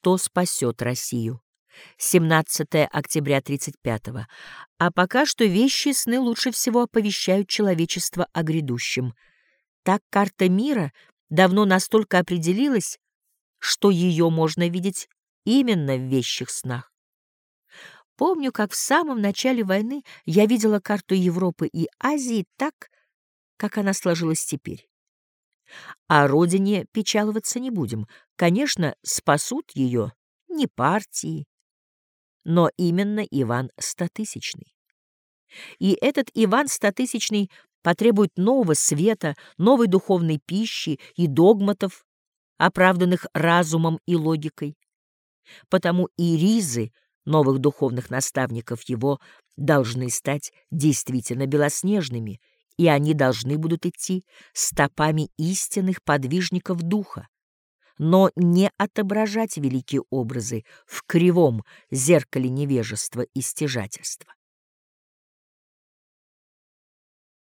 что спасет Россию. 17 октября 35 -го. А пока что вещи и сны лучше всего оповещают человечество о грядущем. Так карта мира давно настолько определилась, что ее можно видеть именно в вещих снах. Помню, как в самом начале войны я видела карту Европы и Азии так, как она сложилась теперь. О родине печаловаться не будем. Конечно, спасут ее не партии, но именно Иван Стотысячный. И этот Иван Стотысячный потребует нового света, новой духовной пищи и догматов, оправданных разумом и логикой. Потому и ризы новых духовных наставников его должны стать действительно белоснежными, и они должны будут идти стопами истинных подвижников духа, но не отображать великие образы в кривом зеркале невежества и стяжательства.